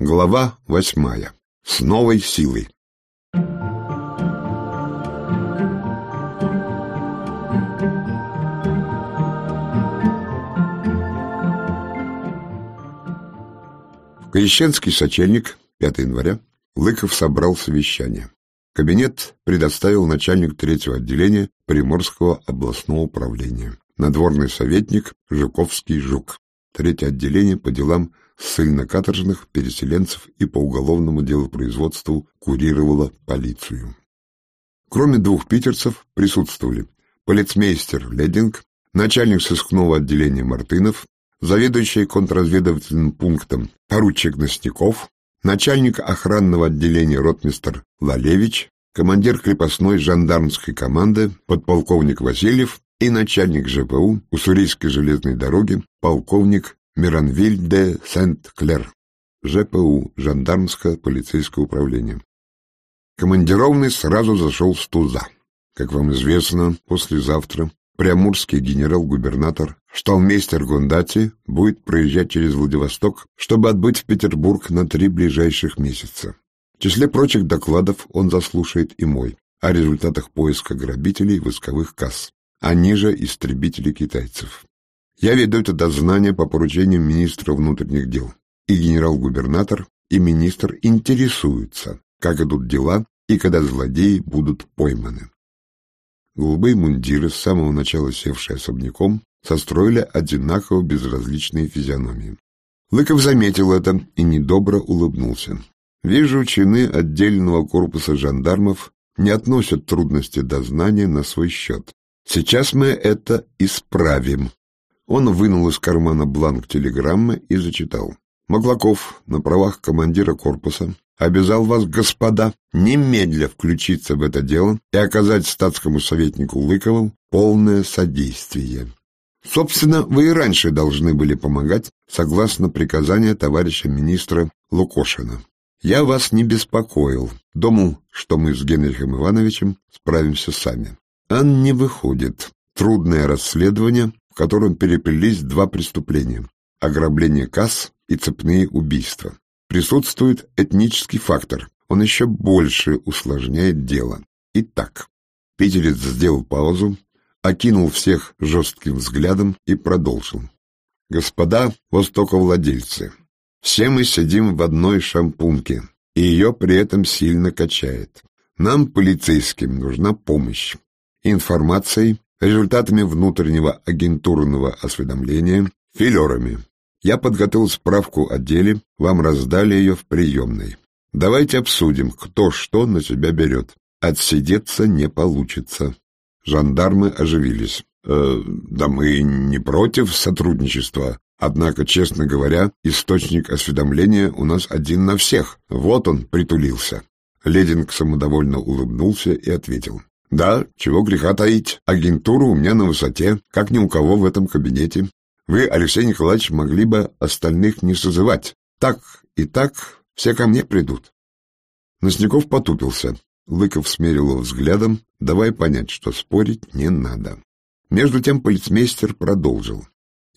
Глава восьмая. С новой силой. В Крещенский сочельник, 5 января, Лыков собрал совещание. Кабинет предоставил начальник третьего отделения Приморского областного управления, надворный советник Жуковский Жук, третье отделение по делам ссыльно-каторжных, переселенцев и по уголовному делопроизводству курировала полицию. Кроме двух питерцев присутствовали полицмейстер Лединг, начальник сыскного отделения Мартынов, заведующий контрразведывательным пунктом поручик Ностяков, начальник охранного отделения ротмистер Лалевич, командир крепостной жандармской команды подполковник Васильев и начальник ЖПУ Уссурийской железной дороги полковник Миранвиль де Сент-Клер, ЖПУ, жандармское полицейское управление. Командированный сразу зашел с туза. Как вам известно, послезавтра приамурский генерал-губернатор шталмейстер Гундати будет проезжать через Владивосток, чтобы отбыть в Петербург на три ближайших месяца. В числе прочих докладов он заслушает и мой о результатах поиска грабителей восковых касс, а ниже истребителей китайцев. Я веду это дознание по поручению министра внутренних дел. И генерал-губернатор, и министр интересуются, как идут дела и когда злодеи будут пойманы. Голубые мундиры, с самого начала севшие особняком, состроили одинаково безразличные физиономии. Лыков заметил это и недобро улыбнулся. Вижу, чины отдельного корпуса жандармов не относят трудности дознания на свой счет. Сейчас мы это исправим. Он вынул из кармана бланк телеграммы и зачитал. Маклаков на правах командира корпуса обязал вас, господа, немедля включиться в это дело и оказать статскому советнику Лыкову полное содействие. Собственно, вы и раньше должны были помогать, согласно приказанию товарища министра Лукошина. Я вас не беспокоил, думал, что мы с Генрихом Ивановичем справимся сами. А не выходит. Трудное расследование, в котором переплелись два преступления – ограбление касс и цепные убийства. Присутствует этнический фактор, он еще больше усложняет дело. Итак, Питерец сделал паузу, окинул всех жестким взглядом и продолжил. «Господа востоковладельцы, все мы сидим в одной шампунке, и ее при этом сильно качает. Нам, полицейским, нужна помощь. Информацией, результатами внутреннего агентурного осведомления, филерами. Я подготовил справку о деле, вам раздали ее в приемной. Давайте обсудим, кто что на себя берет. Отсидеться не получится. Жандармы оживились. Э, да мы не против сотрудничества. Однако, честно говоря, источник осведомления у нас один на всех. Вот он притулился. Лединг самодовольно улыбнулся и ответил. Да, чего греха таить. Агентура у меня на высоте, как ни у кого в этом кабинете. Вы, Алексей Николаевич, могли бы остальных не созывать. Так и так все ко мне придут. Носняков потупился. Лыков смерил его взглядом, давай понять, что спорить не надо. Между тем полицмейстер продолжил.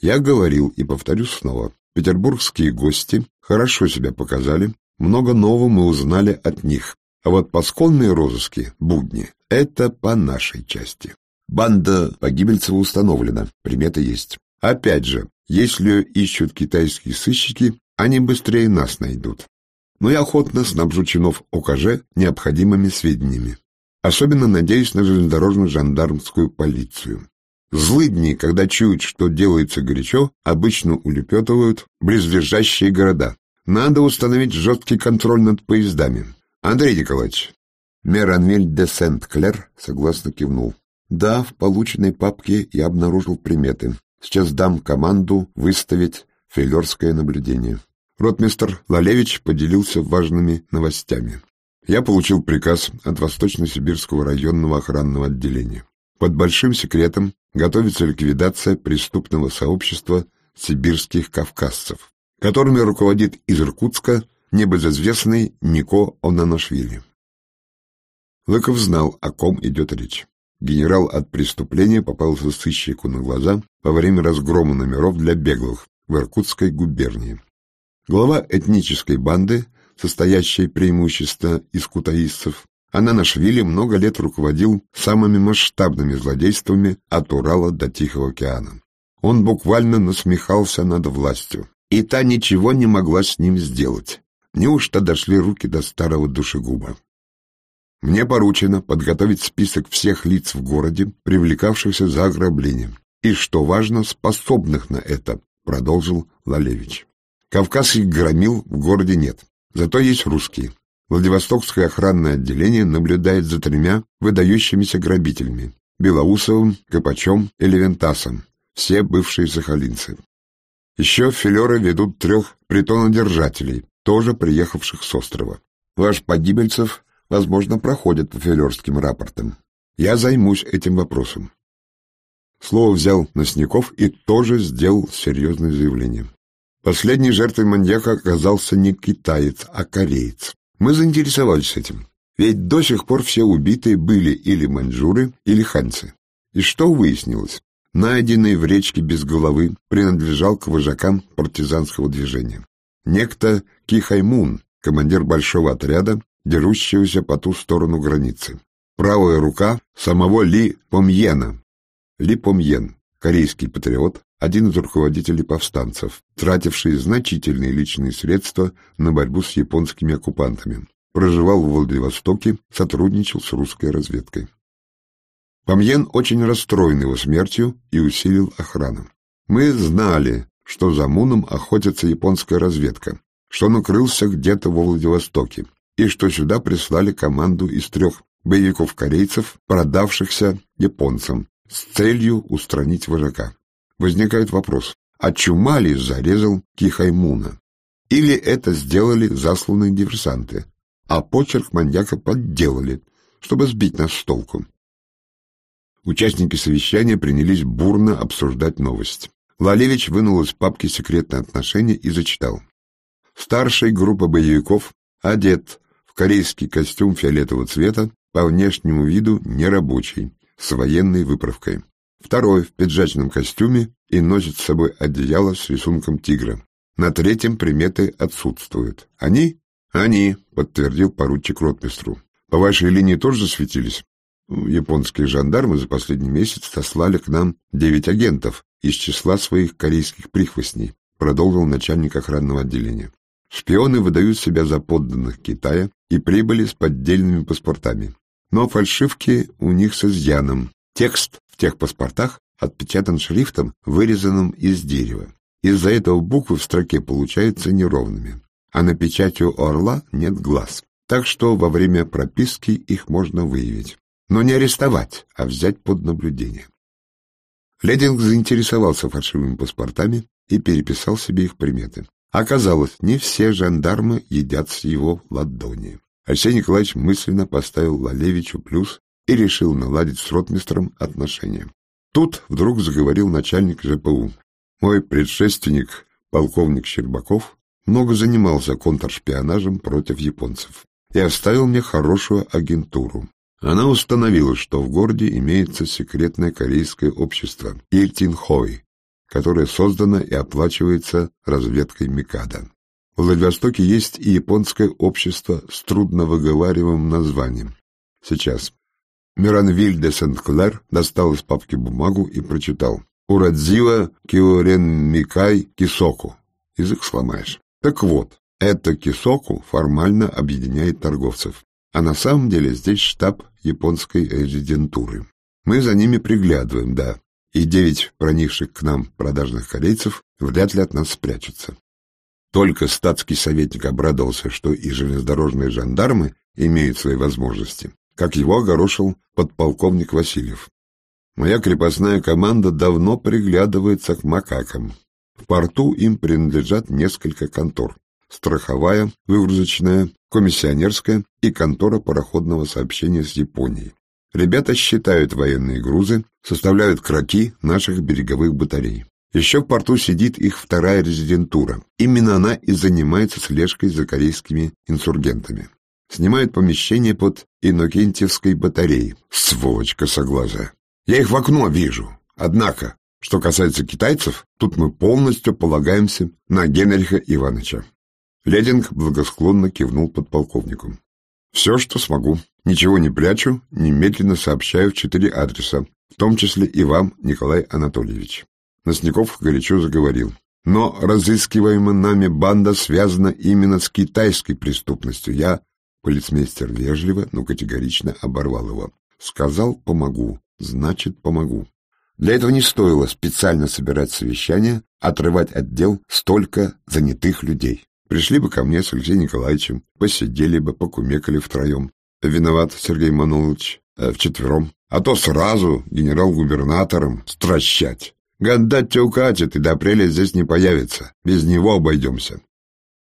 Я говорил и повторю снова. Петербургские гости хорошо себя показали, много нового мы узнали от них. А вот пасконные розыски, будни, это по нашей части. Банда Погибельцева установлена, приметы есть. Опять же, если ищут китайские сыщики, они быстрее нас найдут. Но я охотно снабжу чинов ОКЖ необходимыми сведениями. Особенно надеюсь на железнодорожную жандармскую полицию. Злыдни, когда чуют, что делается горячо, обычно улепетывают близлежащие города. Надо установить жесткий контроль над поездами. Андрей Николаевич, Меранвиль де Сент-Клер согласно кивнул. Да, в полученной папке я обнаружил приметы. Сейчас дам команду выставить фейлерское наблюдение. Ротмистер Лалевич поделился важными новостями. Я получил приказ от Восточно-Сибирского районного охранного отделения. Под большим секретом готовится ликвидация преступного сообщества сибирских кавказцев, которыми руководит из Иркутска небезызвестный Нико Онанашвили. Лыков знал, о ком идет речь. Генерал от преступления попался сыщику на глаза во время разгрома номеров для беглых в Иркутской губернии. Глава этнической банды, состоящей преимущественно из кутаистцев, Ананашвили много лет руководил самыми масштабными злодействами от Урала до Тихого океана. Он буквально насмехался над властью, и та ничего не могла с ним сделать. Неужто дошли руки до старого душегуба? Мне поручено подготовить список всех лиц в городе, привлекавшихся за ограбление, и, что важно, способных на это, продолжил Лалевич. Кавказских громил в городе нет, зато есть русские. Владивостокское охранное отделение наблюдает за тремя выдающимися грабителями – Белоусовым, Копачом и Левентасом, все бывшие сахалинцы. Еще филеры ведут трех притонодержателей, тоже приехавших с острова. Ваш Погибельцев, возможно, проходит по филерским рапортам. Я займусь этим вопросом. Слово взял Носников и тоже сделал серьезное заявление. Последней жертвой маньяка оказался не китаец, а кореец. Мы заинтересовались этим, ведь до сих пор все убитые были или маньчжуры, или ханьцы. И что выяснилось? Найденный в речке без головы принадлежал к вожакам партизанского движения. Некто Кихаймун, командир большого отряда, дерущегося по ту сторону границы. Правая рука самого Ли Помьена. Ли Помьен, корейский патриот, один из руководителей повстанцев, тративший значительные личные средства на борьбу с японскими оккупантами. Проживал в Владивостоке, сотрудничал с русской разведкой. Помьен очень расстроен его смертью и усилил охрану. Мы знали, что за Муном охотится японская разведка, что он укрылся где-то во Владивостоке, и что сюда прислали команду из трех боевиков-корейцев, продавшихся японцам, с целью устранить вожака. Возникает вопрос, а Чумали зарезал Кихаймуна? Или это сделали засланные диверсанты, а почерк маньяка подделали, чтобы сбить нас с толку? Участники совещания принялись бурно обсуждать новость. Лалевич вынул из папки секретные отношения и зачитал. Старший группа боевиков одет в корейский костюм фиолетового цвета, по внешнему виду нерабочий, с военной выправкой. Второй в пиджачном костюме и носит с собой одеяло с рисунком тигра. На третьем приметы отсутствуют. Они? Они, подтвердил поручик ротмистру. По вашей линии тоже светились? Японские жандармы за последний месяц сослали к нам девять агентов, из числа своих корейских прихвостней, продолжил начальник охранного отделения. Шпионы выдают себя за подданных Китая и прибыли с поддельными паспортами. Но фальшивки у них с изъяном. Текст в тех паспортах отпечатан шрифтом, вырезанным из дерева. Из-за этого буквы в строке получаются неровными, а на печати у орла нет глаз. Так что во время прописки их можно выявить. Но не арестовать, а взять под наблюдение. Лединг заинтересовался фальшивыми паспортами и переписал себе их приметы. Оказалось, не все жандармы едят с его ладони. Алексей Николаевич мысленно поставил Лалевичу плюс и решил наладить с ротмистром отношения. Тут вдруг заговорил начальник ЖПУ. Мой предшественник, полковник Щербаков, много занимался контршпионажем против японцев и оставил мне хорошую агентуру. Она установила, что в городе имеется секретное корейское общество Ильтинхой, которое создано и оплачивается разведкой Микада. В Владивостоке есть и японское общество с трудновыговариваемым названием. Сейчас. Миранвиль де Сент-Клер достал из папки бумагу и прочитал. Урадзива Киорен Микай Кисоку. Язык сломаешь. Так вот, это Кисоку формально объединяет торговцев. А на самом деле здесь штаб японской резидентуры. Мы за ними приглядываем, да, и девять проникших к нам продажных корейцев вряд ли от нас спрячутся. Только статский советник обрадовался, что и железнодорожные жандармы имеют свои возможности, как его огорошил подполковник Васильев. Моя крепостная команда давно приглядывается к макакам. В порту им принадлежат несколько контор страховая, выгрузочная, комиссионерская и контора пароходного сообщения с Японией. Ребята считают военные грузы, составляют кроки наших береговых батарей. Еще в порту сидит их вторая резидентура. Именно она и занимается слежкой за корейскими инсургентами. Снимает помещение под Иннокентьевской батареей. Сволочка соглаза. Я их в окно вижу. Однако, Что касается китайцев, тут мы полностью полагаемся на Генриха Ивановича. Лединг благосклонно кивнул подполковнику. «Все, что смогу. Ничего не прячу, немедленно сообщаю в четыре адреса, в том числе и вам, Николай Анатольевич». Носняков горячо заговорил. «Но разыскиваемая нами банда связана именно с китайской преступностью. Я...» Полицмейстер вежливо, но категорично оборвал его. «Сказал, помогу. Значит, помогу. Для этого не стоило специально собирать совещания, отрывать от дел столько занятых людей. Пришли бы ко мне с Алексеем Николаевичем, посидели бы, покумекали втроем. Виноват Сергей Манолович, э, вчетвером. А то сразу генерал-губернатором стращать. Гадать укатит, и до апреля здесь не появится. Без него обойдемся.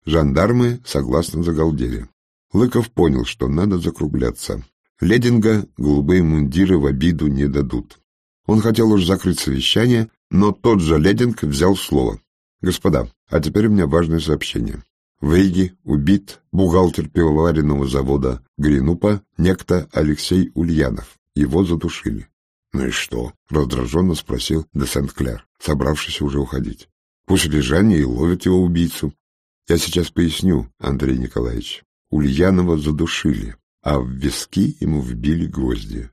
Жандармы согласно загалдели. Лыков понял, что надо закругляться. Лединга голубые мундиры в обиду не дадут. Он хотел уж закрыть совещание, но тот же Лединг взял слово. «Господа, а теперь у меня важное сообщение. В Риге убит бухгалтер пивоваренного завода Гринупа, некто Алексей Ульянов. Его задушили. «Ну и что?» — раздраженно спросил де Сент-Клер, собравшийся уже уходить. «Пусть лежание и ловят его убийцу. Я сейчас поясню, Андрей Николаевич. Ульянова задушили, а в виски ему вбили гвозди».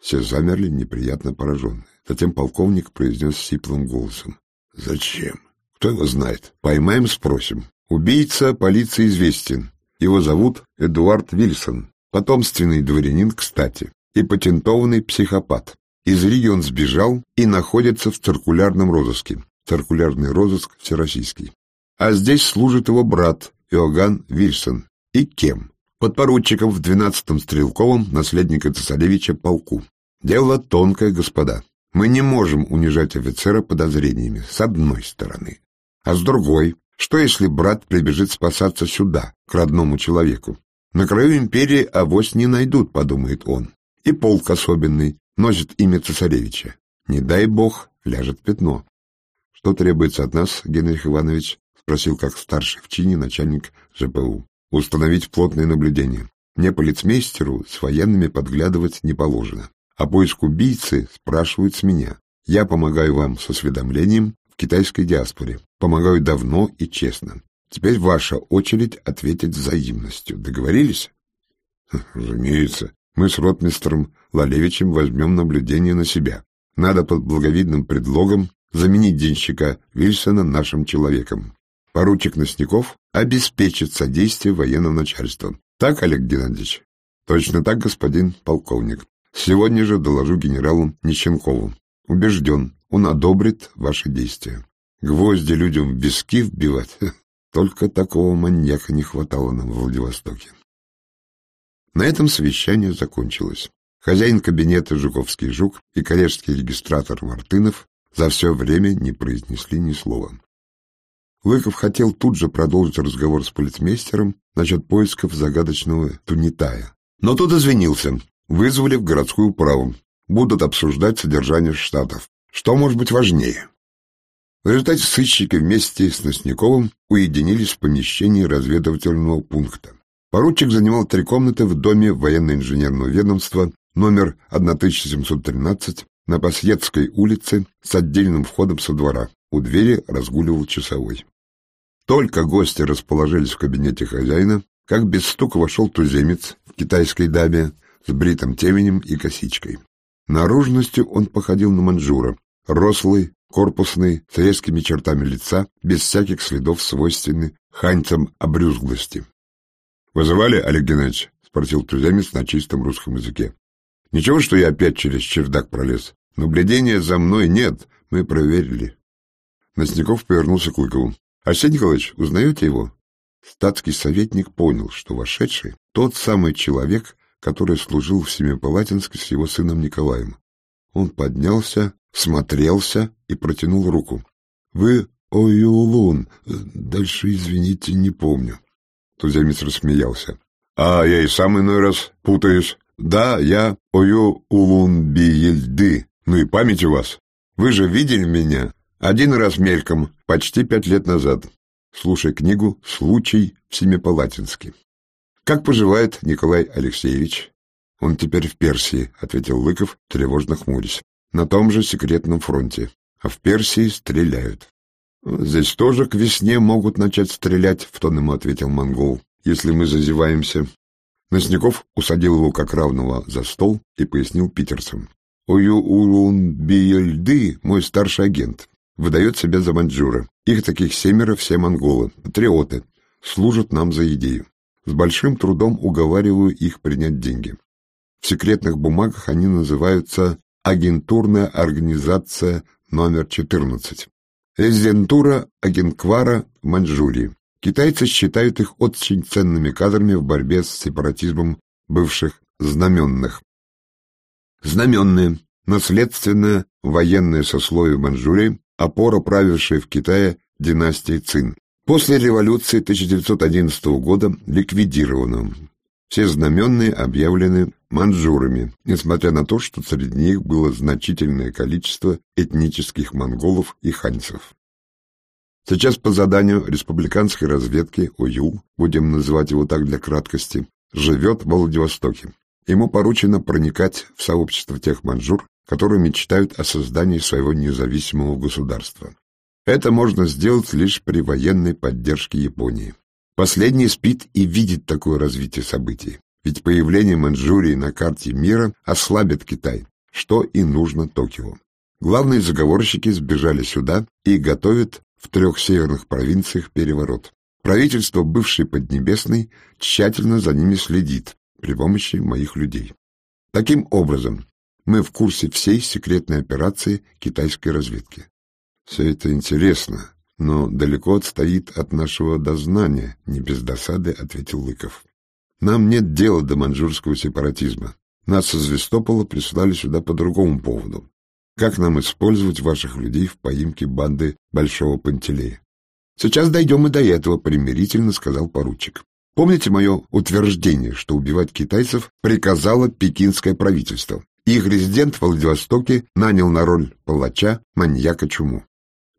Все замерли, неприятно пораженные. Затем полковник произнес сиплым голосом. «Зачем? Кто его знает? Поймаем, спросим. Убийца полиции известен. Его зовут Эдуард Вильсон, потомственный дворянин, кстати, и патентованный психопат. Из Риги он сбежал и находится в циркулярном розыске. Циркулярный розыск всероссийский. А здесь служит его брат Иоганн Вильсон. И кем? Подпоручиком в 12-м стрелковом наследника цесаревича полку. Дело тонкое, господа. Мы не можем унижать офицера подозрениями, с одной стороны. А с другой, что если брат прибежит спасаться сюда, к родному человеку? На краю империи авось не найдут, подумает он. И полк особенный, носит имя цесаревича. Не дай бог, ляжет пятно. Что требуется от нас, Генрих Иванович? Спросил как старший в чине начальник ЖПУ. Установить плотное наблюдение. Мне, полицмейстеру, с военными подглядывать не положено. А поиск убийцы спрашивают с меня. Я помогаю вам с осведомлением, в китайской диаспоре. Помогаю давно и честно. Теперь ваша очередь ответить взаимностью. Договорились? Разумеется. Мы с ротмистром Лалевичем возьмем наблюдение на себя. Надо под благовидным предлогом заменить денщика Вильсона нашим человеком. Поручик Носняков обеспечит содействие военного начальства. Так, Олег Геннадьевич? Точно так, господин полковник. Сегодня же доложу генералу Нищенкову. Убежден, он одобрит ваши действия. Гвозди людям в виски вбивать? Только такого маньяка не хватало нам в Владивостоке. На этом совещание закончилось. Хозяин кабинета Жуковский Жук и коллежский регистратор Мартынов за все время не произнесли ни слова. Лыков хотел тут же продолжить разговор с полицмейстером насчет поисков загадочного Тунитая. Но тот извинился. Вызвали в городскую управу. Будут обсуждать содержание штатов. Что может быть важнее? В результате сыщики вместе с Носняковым уединились в помещении разведывательного пункта. Поручик занимал три комнаты в доме военно-инженерного ведомства номер 1713 на Посъедской улице с отдельным входом со двора. У двери разгуливал часовой. Только гости расположились в кабинете хозяина, как без стука вошел туземец в китайской даме с бритым теменем и косичкой. Наружностью он походил на манжура, рослый, корпусный, с резкими чертами лица, без всяких следов свойственны ханьцам обрюзглости. — Вызывали, Олег Геннадьевич? — спросил туземец на чистом русском языке. — Ничего, что я опять через чердак пролез. Наблюдения за мной нет, мы проверили. Носняков повернулся к Лыкову. — Арсений Николаевич, узнаете его? Статский советник понял, что вошедший — тот самый человек, который служил в Семипалатинске с его сыном Николаем. Он поднялся, смотрелся и протянул руку. — Вы Оюлун. Дальше, извините, не помню. Туземец рассмеялся. — А я и сам иной раз путаюсь. Да, я Оюлун Биельды. Ну и память у вас. Вы же видели меня один раз мельком, почти пять лет назад. Слушай книгу «Случай в Семипалатинске». «Как поживает Николай Алексеевич?» «Он теперь в Персии», — ответил Лыков, тревожно хмурясь. «На том же секретном фронте. а в Персии стреляют. Здесь тоже к весне могут начать стрелять, в тон ему ответил монгол, если мы зазеваемся. Носняков усадил его как равного за стол и пояснил питерцам. Ою Биельды, мой старший агент, выдает себя за маньчжура. Их таких семеро, все монголы, патриоты, служат нам за идею. С большим трудом уговариваю их принять деньги. В секретных бумагах они называются «Агентурная организация номер 14». Резидентура Агенквара в Маньчжурии. Китайцы считают их очень ценными кадрами в борьбе с сепаратизмом бывших знаменных. Знаменные, наследственное военное сословие Маньчжурии, опора правившей в Китае династии Цин. После революции 1911 года ликвидировано. Все знаменные объявлены маньчжурами, несмотря на то, что среди них было значительное количество этнических монголов и ханьцев. Сейчас по заданию республиканской разведки ОЮ, будем называть его так для краткости, живет в Владивостоке. Ему поручено проникать в сообщество тех маньчжур, которые мечтают о создании своего независимого государства. Это можно сделать лишь при военной поддержке Японии. Последний спит и видит такое развитие событий, ведь появление Маньчжурии на карте мира ослабит Китай, что и нужно Токио. Главные заговорщики сбежали сюда и готовят в трех северных провинциях переворот. Правительство бывшей Поднебесной тщательно за ними следит при помощи моих людей. Таким образом, мы в курсе всей секретной операции китайской разведки. Все это интересно, но далеко отстоит от нашего дознания, не без досады ответил Лыков. Нам нет дела до маньчжурского сепаратизма. Нас со Звестопола прислали сюда по другому поводу. Как нам использовать ваших людей в поимке банды Большого Пантелея? Сейчас дойдем и до этого, примирительно сказал поручик. Помните мое утверждение, что убивать китайцев приказало пекинское правительство? Их резидент в Владивостоке нанял на роль палача маньяка Чуму.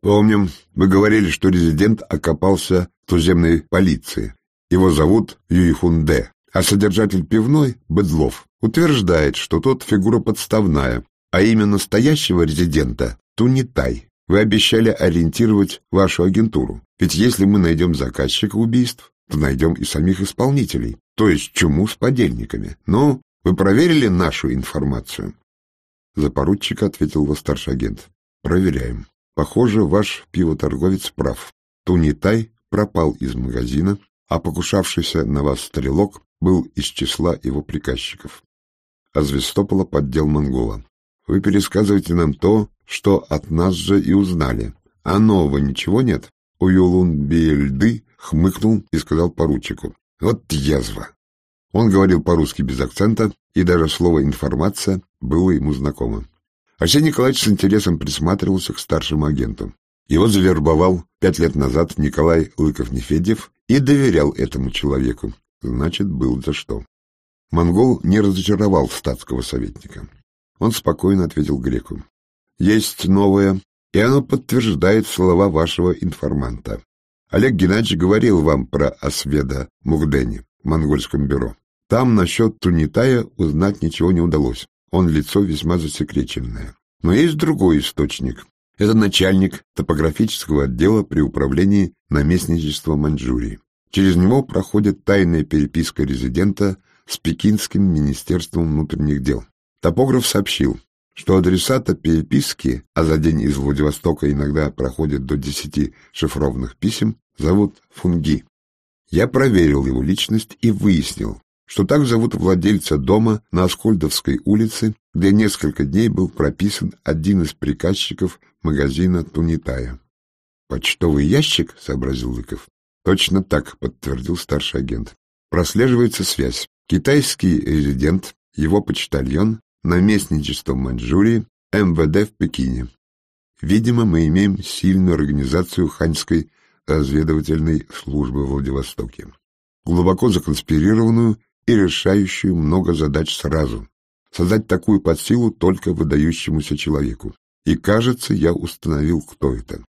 Помним, вы говорили, что резидент окопался в туземной полиции. Его зовут Юйхунде, а содержатель пивной, Быдлов, утверждает, что тот фигура подставная, а имя настоящего резидента — Тунитай. Вы обещали ориентировать вашу агентуру, ведь если мы найдем заказчика убийств, то найдем и самих исполнителей, то есть чуму с подельниками. Ну, вы проверили нашу информацию? За поручика ответил его старший агент. Проверяем. Похоже, ваш пивоторговец прав. Тунитай пропал из магазина, а покушавшийся на вас стрелок был из числа его приказчиков. А Звестопола поддел монгола. Вы пересказываете нам то, что от нас же и узнали. А нового ничего нет? Уюлун Биельды хмыкнул и сказал поручику. Вот язва. Он говорил по-русски без акцента, и даже слово «информация» было ему знакомо. Арсений Николаевич с интересом присматривался к старшему агенту. Его завербовал пять лет назад Николай Лыков-Нефедьев и доверял этому человеку. Значит, был за что. Монгол не разочаровал статского советника. Он спокойно ответил греку. «Есть новое, и оно подтверждает слова вашего информанта. Олег Геннадьевич говорил вам про Осведа Мугдени в монгольском бюро. Там насчет Тунитая узнать ничего не удалось. Он лицо весьма засекреченное. Но есть другой источник. Это начальник топографического отдела при управлении наместничества Маньчжурии. Через него проходит тайная переписка резидента с Пекинским министерством внутренних дел. Топограф сообщил, что адресата переписки, а за день из Владивостока иногда проходит до десяти шифрованных писем, зовут Фунги. Я проверил его личность и выяснил, что так зовут владельца дома на Аскольдовской улице, где несколько дней был прописан один из приказчиков магазина Тунитая. «Почтовый ящик?» — сообразил Лыков. «Точно так», — подтвердил старший агент. «Прослеживается связь. Китайский резидент, его почтальон, наместничество Маньчжурии, МВД в Пекине. Видимо, мы имеем сильную организацию ханьской разведывательной службы в Владивостоке, глубоко законспирированную и решающую много задач сразу. Создать такую подсилу только выдающемуся человеку. И, кажется, я установил, кто это.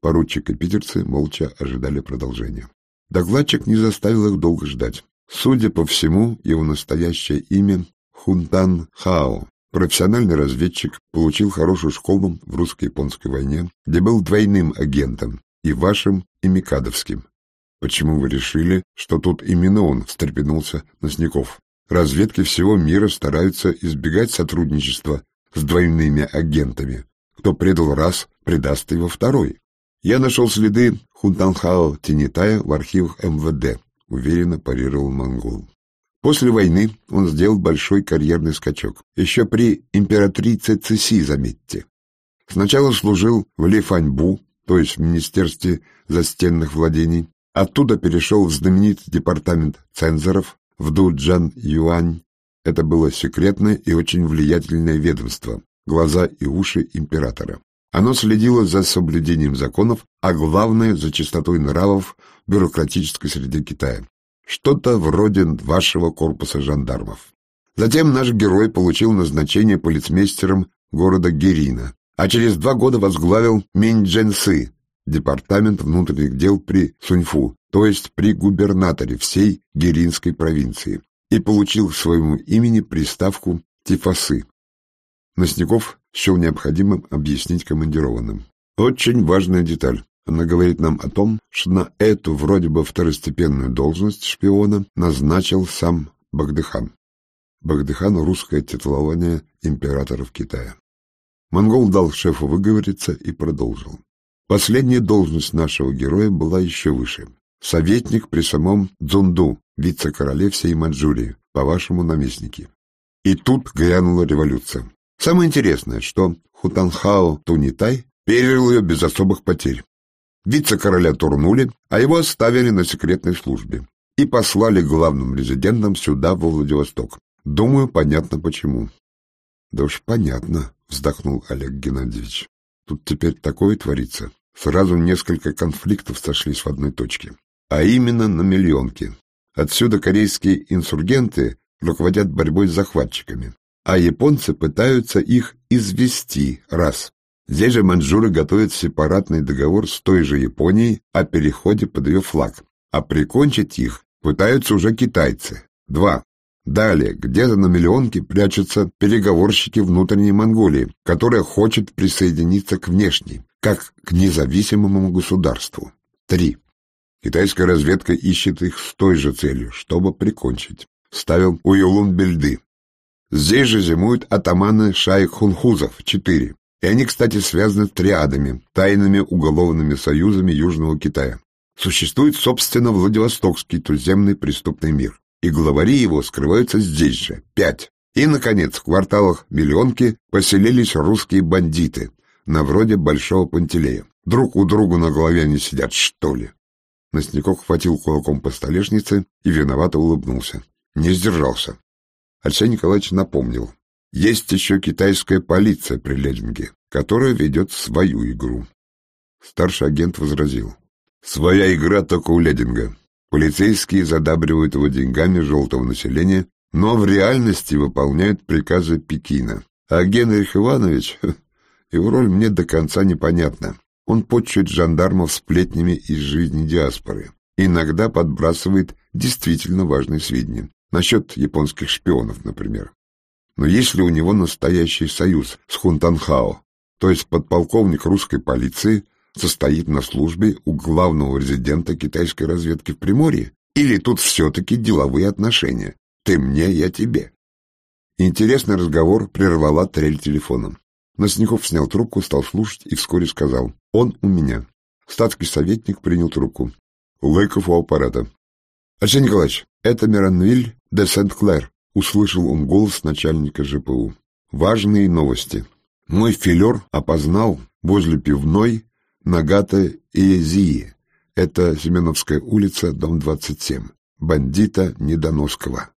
Поручик и питерцы молча ожидали продолжения. Докладчик не заставил их долго ждать. Судя по всему, его настоящее имя Хунтан Хао, профессиональный разведчик, получил хорошую школу в русско-японской войне, где был двойным агентом, и вашим, и Микадовским. Почему вы решили, что тут именно он, встрепенулся Носняков. Разведки всего мира стараются избегать сотрудничества с двойными агентами. Кто предал раз, предаст его второй. Я нашел следы Хунтанхао Тинитая в архивах МВД, уверенно парировал монгол. После войны он сделал большой карьерный скачок. Еще при императрице Цеси, заметьте. Сначала служил в Лифаньбу, то есть в Министерстве застенных владений. Оттуда перешел в знаменитый департамент цензоров в Дуджан-Юань. Это было секретное и очень влиятельное ведомство, глаза и уши императора. Оно следило за соблюдением законов, а главное – за чистотой нравов бюрократической среде Китая. Что-то вроде вашего корпуса жандармов. Затем наш герой получил назначение полицмейстером города Герина, а через два года возглавил Миндженсы, департамент внутренних дел при Суньфу, то есть при губернаторе всей Геринской провинции, и получил к своему имени приставку Тифасы. Носняков счел необходимым объяснить командированным. Очень важная деталь. Она говорит нам о том, что на эту вроде бы второстепенную должность шпиона назначил сам Багдыхан. Багдыхан — русское титулование императоров Китая. Монгол дал шефу выговориться и продолжил. Последняя должность нашего героя была еще выше. Советник при самом Дзунду, вице-короле всей Маньчжурии, по-вашему наместнике. И тут грянула революция. Самое интересное, что Хутанхао Тунитай пережил ее без особых потерь. Вице-короля турнули, а его оставили на секретной службе и послали главным резидентом сюда, во Владивосток. Думаю, понятно почему. Да уж понятно, вздохнул Олег Геннадьевич. Тут теперь такое творится. Сразу несколько конфликтов сошлись в одной точке. А именно на миллионке. Отсюда корейские инсургенты руководят борьбой с захватчиками, а японцы пытаются их извести, раз. Здесь же маньчжуры готовят сепаратный договор с той же Японией о переходе под ее флаг, а прикончить их пытаются уже китайцы. Два. Далее, где-то на миллионке прячутся переговорщики внутренней Монголии, которая хочет присоединиться к внешней, как к независимому государству. Три. Китайская разведка ищет их с той же целью, чтобы прикончить. Ставил Уюлун Бельды. Здесь же зимуют атаманы шайх-хунхузов, четыре. И они, кстати, связаны триадами, тайными уголовными союзами Южного Китая. Существует, собственно, Владивостокский туземный преступный мир и главари его скрываются здесь же, пять. И, наконец, в кварталах Миллионки поселились русские бандиты, на вроде Большого Пантелея. Друг у друга на голове они сидят, что ли? Носняков хватил кулаком по столешнице и виновато улыбнулся. Не сдержался. Алексей Николаевич напомнил. Есть еще китайская полиция при Лединге, которая ведет свою игру. Старший агент возразил. Своя игра только у Лединга. Полицейские задабривают его деньгами желтого населения, но в реальности выполняют приказы Пекина. А Генрих Иванович, его роль мне до конца непонятна. Он почует жандармов сплетнями из жизни диаспоры. Иногда подбрасывает действительно важные сведения. Насчет японских шпионов, например. Но если у него настоящий союз с Хунтанхао, то есть подполковник русской полиции, состоит на службе у главного резидента китайской разведки в Приморье? Или тут все-таки деловые отношения? Ты мне, я тебе. Интересный разговор прервала трель телефона. Носников снял трубку, стал слушать и вскоре сказал «Он у меня». Статский советник принял трубку. Лыков у аппарата. «Алексей Николаевич, это Миранвиль де Сент-Клэр», — услышал он голос начальника ЖПУ. «Важные новости. Мой филер опознал возле пивной Нагата Иезии. Это Семеновская улица, дом 27. Бандита Недоноского.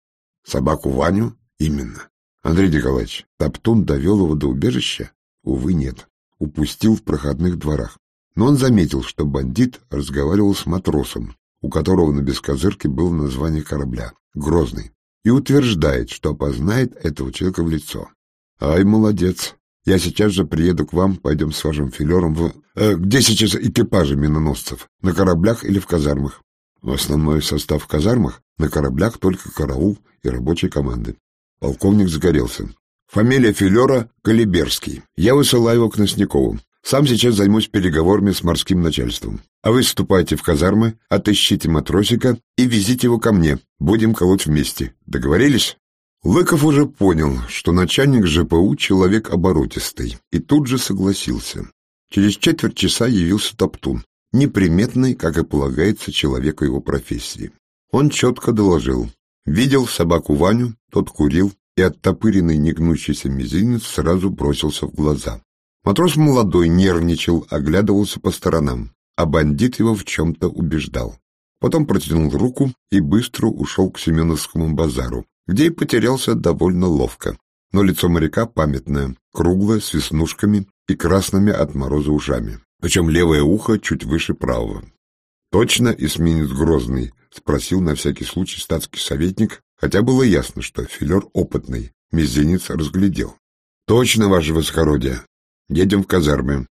Собаку Ваню? Именно. Андрей Николаевич, Топтун довел его до убежища? Увы, нет. Упустил в проходных дворах. Но он заметил, что бандит разговаривал с матросом, у которого на бескозырке было название корабля — Грозный, и утверждает, что опознает этого человека в лицо. Ай, молодец. Я сейчас же приеду к вам, пойдем с вашим филером в... Э, где сейчас экипажи миноносцев? На кораблях или в казармах? В основной состав в казармах, на кораблях только караул и рабочие команды. Полковник загорелся. Фамилия Филера Калиберский. Я высылаю его к Носникову. Сам сейчас займусь переговорами с морским начальством. А вы вступайте в казармы, отыщите матросика и везите его ко мне. Будем колоть вместе. Договорились? Лыков уже понял, что начальник ЖПУ человек оборотистый, и тут же согласился. Через четверть часа явился Топтун, неприметный, как и полагается человеку его профессии. Он четко доложил. Видел собаку Ваню, тот курил, и оттопыренный негнущийся мизинец сразу бросился в глаза. Матрос молодой нервничал, оглядывался по сторонам, а бандит его в чем-то убеждал. Потом протянул руку и быстро ушел к Семеновскому базару, где и потерялся довольно ловко. Но лицо моряка памятное, круглое, с веснушками и красными от мороза ушами. Причем левое ухо чуть выше правого. «Точно эсминец Грозный?» — спросил на всякий случай статский советник, хотя было ясно, что филер опытный, мизинец разглядел. «Точно, ваше высокородие. Едем в казармы.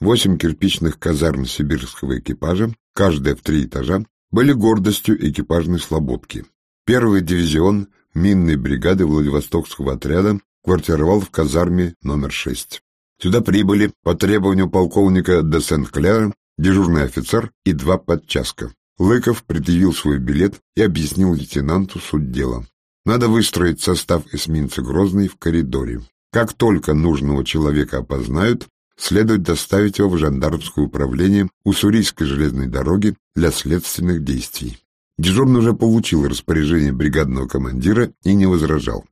Восемь кирпичных казарм сибирского экипажа, каждая в три этажа, были гордостью экипажной слободки. Первый дивизион минной бригады Владивостокского отряда квартировал в казарме номер шесть. Сюда прибыли по требованию полковника де Сент-Кляра дежурный офицер и два подчаска. Лыков предъявил свой билет и объяснил лейтенанту суть дела. Надо выстроить состав эсминца Грозный в коридоре. Как только нужного человека опознают, следует доставить его в жандармское управление Уссурийской железной дороги для следственных действий. Дежурный уже получил распоряжение бригадного командира и не возражал.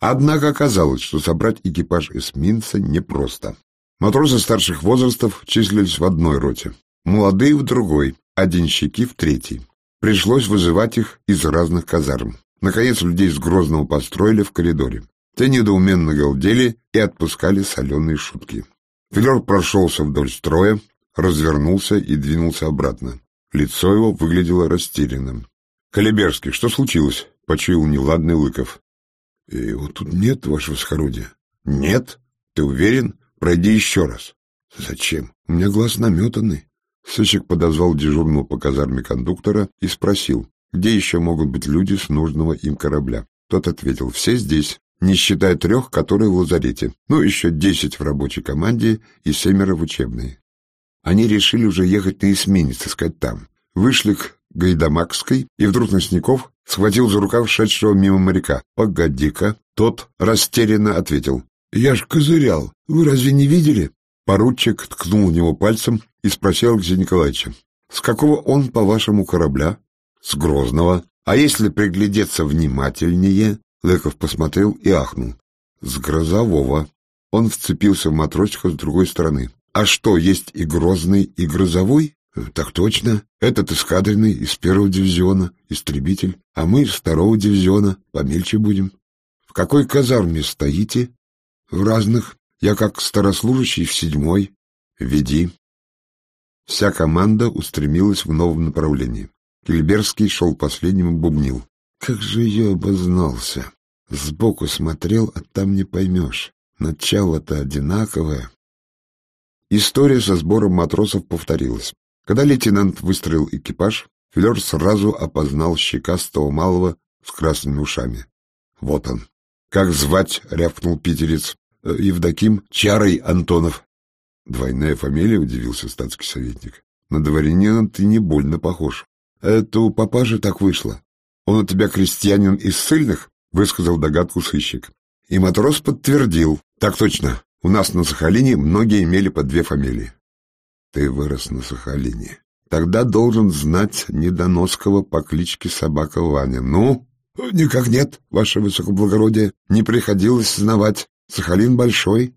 Однако оказалось, что собрать экипаж эсминца непросто. Матросы старших возрастов числились в одной роте, молодые в другой, а денщики в третьей. Пришлось вызывать их из разных казарм. Наконец, людей с Грозного построили в коридоре. Те недоуменно галдели и отпускали соленые шутки. Филер прошелся вдоль строя, развернулся и двинулся обратно. Лицо его выглядело растерянным. — Калиберский, что случилось? — почуял неладный Лыков. — Его тут нет, ваше восхородие. — Нет? Ты уверен? Пройди еще раз. — Зачем? У меня глаз наметанный. Сыщик подозвал дежурного по казарме кондуктора и спросил, где еще могут быть люди с нужного им корабля. Тот ответил, все здесь не считая трех, которые в лазарете, ну, еще десять в рабочей команде и семеро в учебной. Они решили уже ехать на эсминец, искать там. Вышли к Гайдамакской, и вдруг Носников схватил за рукав шедшего мимо моряка. «Погоди-ка!» Тот растерянно ответил. «Я ж козырял. Вы разве не видели?» Поручик ткнул в него пальцем и спросил Алексея Николаевича. «С какого он, по-вашему, корабля?» «С Грозного. А если приглядеться внимательнее, Лыков посмотрел и ахнул. С грозового. Он вцепился в матросика с другой стороны. А что, есть и грозный, и грозовой? Так точно. Этот эскадренный из первого дивизиона, истребитель, а мы из второго дивизиона, помельче будем. В какой казарме стоите? В разных. Я как старослужащий в седьмой. Веди. Вся команда устремилась в новом направлении. Кельберский шел последним и бубнил. Как же я обознался. Сбоку смотрел, а там не поймешь. Начало-то одинаковое. История со сбором матросов повторилась. Когда лейтенант выстроил экипаж, Филер сразу опознал щекастого малого с красными ушами. Вот он. «Как звать?» — рявкнул питерец. «Э, «Евдоким Чарой Антонов». «Двойная фамилия?» — удивился статский советник. «На дворянина ты не больно похож. Это у папаши так вышло. «Он у тебя крестьянин из сыльных?» — высказал догадку сыщик. И матрос подтвердил. «Так точно. У нас на Сахалине многие имели по две фамилии». «Ты вырос на Сахалине. Тогда должен знать недоноского по кличке Собака Ваня. Ну?» «Никак нет, ваше высокоблагородие. Не приходилось знавать. Сахалин большой».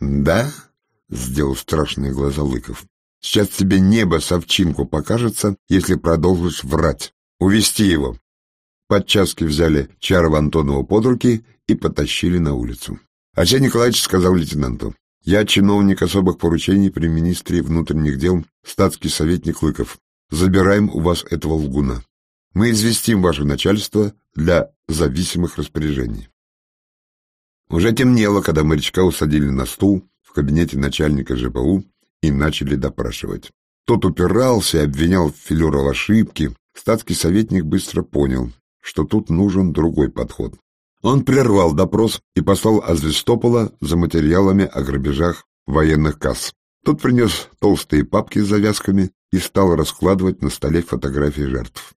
«Да?» — сделал страшные глаза Лыков. «Сейчас тебе небо совчинку покажется, если продолжишь врать. Увести его. Подчаски взяли Чарова Антонова под руки и потащили на улицу. Арсений Николаевич сказал лейтенанту, «Я чиновник особых поручений при министре внутренних дел, статский советник Лыков. Забираем у вас этого лгуна. Мы известим ваше начальство для зависимых распоряжений». Уже темнело, когда морячка усадили на стул в кабинете начальника ЖПУ и начали допрашивать. Тот упирался и обвинял Филера в ошибке. Статский советник быстро понял, что тут нужен другой подход. Он прервал допрос и послал Азвестопола за материалами о грабежах военных касс. Тот принес толстые папки с завязками и стал раскладывать на столе фотографии жертв.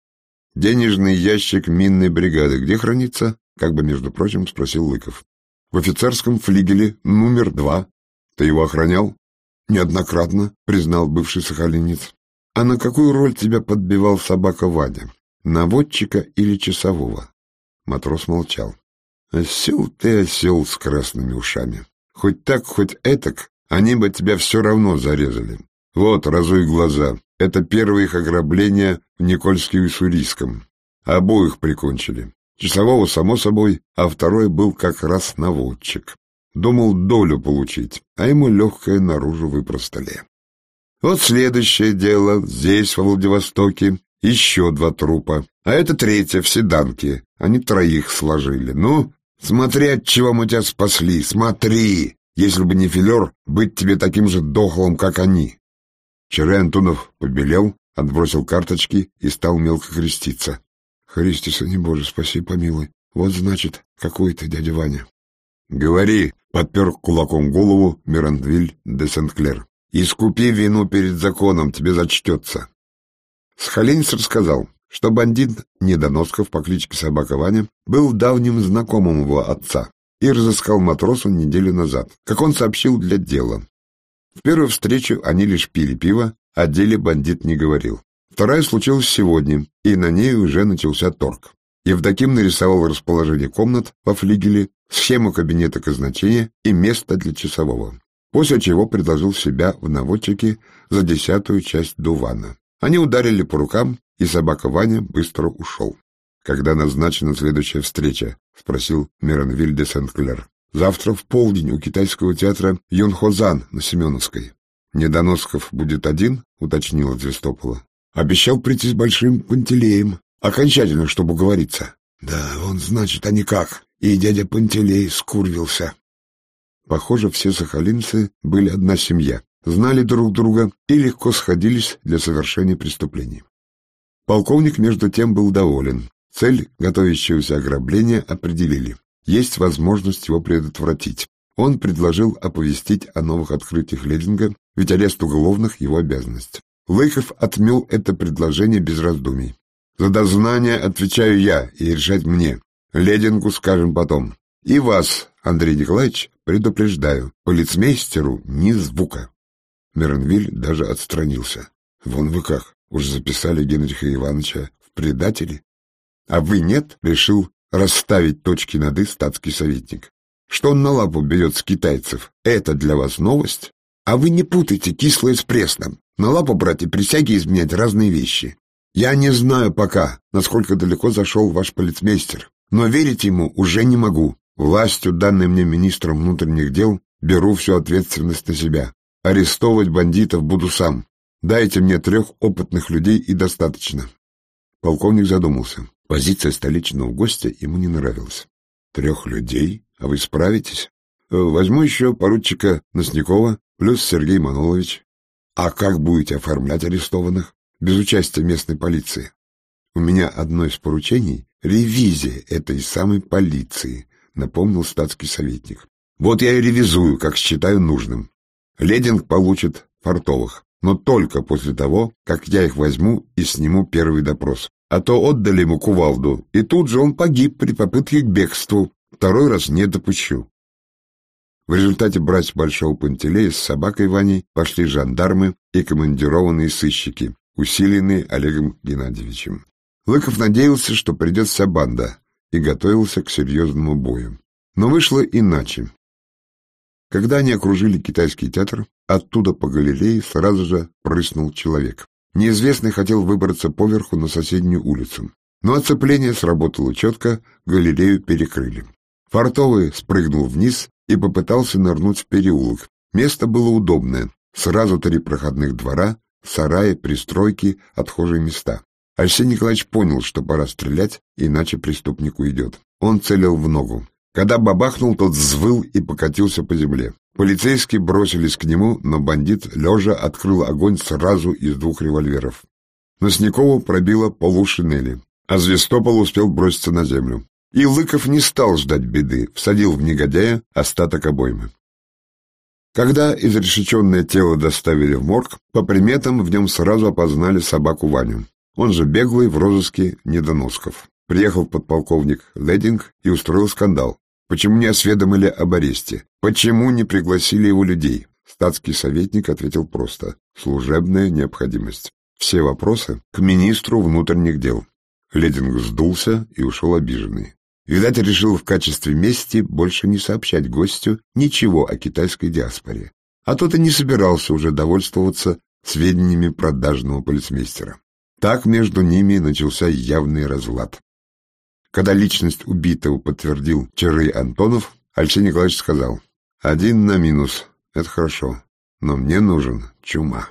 «Денежный ящик минной бригады где хранится?» — как бы, между прочим, спросил Лыков. «В офицерском флигеле номер два. Ты его охранял?» «Неоднократно», — признал бывший сахалинец. «А на какую роль тебя подбивал собака Вадя? Наводчика или часового?» Матрос молчал. «Осел ты осел с красными ушами. Хоть так, хоть этак, они бы тебя все равно зарезали. Вот, разуй глаза. Это первое их ограбление в Никольске и Уссурийском. Обоих прикончили. Часового, само собой, а второй был как раз наводчик. Думал долю получить, а ему легкое наружу выпростали. Вот следующее дело. Здесь, во Владивостоке, еще два трупа. А это третье в Седанке. Они троих сложили. Ну, смотри, от чего мы тебя спасли. Смотри! Если бы не филер, быть тебе таким же дохлым, как они. Вчера Антонов побелел, отбросил карточки и стал мелко креститься. Христиса не Боже, спаси, помилуй. Вот значит, какой ты, дядя Ваня. Говори, подпер кулаком голову Мирандвиль де Сент-Клер. Искупи вину перед законом, тебе зачтется. Схаленец рассказал, что бандит Недоносков по кличке Собака Ваня был давним знакомым его отца и разыскал матроса неделю назад, как он сообщил для дела. В первую встречу они лишь пили пиво, о деле бандит не говорил. Вторая случилась сегодня, и на ней уже начался торг. Евдоким нарисовал расположение комнат во флигеле, схему кабинета казначения и место для часового, после чего предложил себя в наводчике за десятую часть дувана. Они ударили по рукам, и собака Ваня быстро ушел. «Когда назначена следующая встреча?» — спросил Миранвиль де Сент-Клер. Завтра в полдень у китайского театра Юнхозан на Семеновской. Недоносков будет один, уточнила Звестопола. Обещал прийти с большим Пантелеем. Окончательно, чтобы уговориться. Да, он, значит, а никак. И дядя Пантелей скурвился. Похоже, все сахалинцы были одна семья, знали друг друга и легко сходились для совершения преступлений. Полковник, между тем, был доволен. Цель готовящегося ограбления определили есть возможность его предотвратить. Он предложил оповестить о новых открытиях Лединга, ведь арест уголовных — его обязанность. Лыков отмел это предложение без раздумий. «За дознание отвечаю я, и решать мне. Ледингу скажем потом. И вас, Андрей Николаевич, предупреждаю, полицмейстеру ни звука». Меренвиль даже отстранился. «Вон вы как, уж записали Генриха Ивановича в предатели?» «А вы нет?» — решил расставить точки над «и» статский советник. Что он на лапу берет с китайцев, это для вас новость? А вы не путайте кислое с пресным. На лапу брать и присяги изменять разные вещи. Я не знаю пока, насколько далеко зашел ваш полицмейстер, но верить ему уже не могу. Властью, данной мне министром внутренних дел, беру всю ответственность на себя. Арестовывать бандитов буду сам. Дайте мне трех опытных людей и достаточно. Полковник задумался. Позиция столичного гостя ему не нравилась. Трех людей? А вы справитесь? Э, возьму еще поручика Носнякова, плюс Сергей Манолович. А как будете оформлять арестованных? Без участия местной полиции. У меня одно из поручений — ревизия этой самой полиции, напомнил статский советник. Вот я и ревизую, как считаю нужным. Лединг получит фартовых, но только после того, как я их возьму и сниму первый допрос а то отдали ему кувалду, и тут же он погиб при попытке к бегству. Второй раз не допущу. В результате брать Большого Пантелея с собакой Ваней пошли жандармы и командированные сыщики, усиленные Олегом Геннадьевичем. Лыков надеялся, что придет вся банда, и готовился к серьезному бою. Но вышло иначе. Когда они окружили китайский театр, оттуда по галерее сразу же прыснул человек. Неизвестный хотел выбраться поверху на соседнюю улицу. Но оцепление сработало четко, галерею перекрыли. Фартовый спрыгнул вниз и попытался нырнуть в переулок. Место было удобное. Сразу три проходных двора, сараи, пристройки, отхожие места. Арсений Николаевич понял, что пора стрелять, иначе преступник уйдет. Он целил в ногу. Когда бабахнул, тот взвыл и покатился по земле. Полицейские бросились к нему, но бандит, лежа, открыл огонь сразу из двух револьверов. Носникову пробило полушинели, а Звестопол успел броситься на землю. И Лыков не стал ждать беды, всадил в негодяя остаток обоймы. Когда изрешеченное тело доставили в морг, по приметам в нем сразу опознали собаку Ваню. Он же беглый в розыске недоносков. Приехал подполковник Лединг и устроил скандал. Почему не осведомили об аресте? Почему не пригласили его людей? Статский советник ответил просто. Служебная необходимость. Все вопросы к министру внутренних дел. Лединг сдулся и ушел обиженный. Видать, решил в качестве мести больше не сообщать гостю ничего о китайской диаспоре. А тот и не собирался уже довольствоваться сведениями продажного полицмейстера. Так между ними начался явный разлад. Когда личность убитого подтвердил Чарый Антонов, Алексей Николаевич сказал, «Один на минус, это хорошо, но мне нужен чума».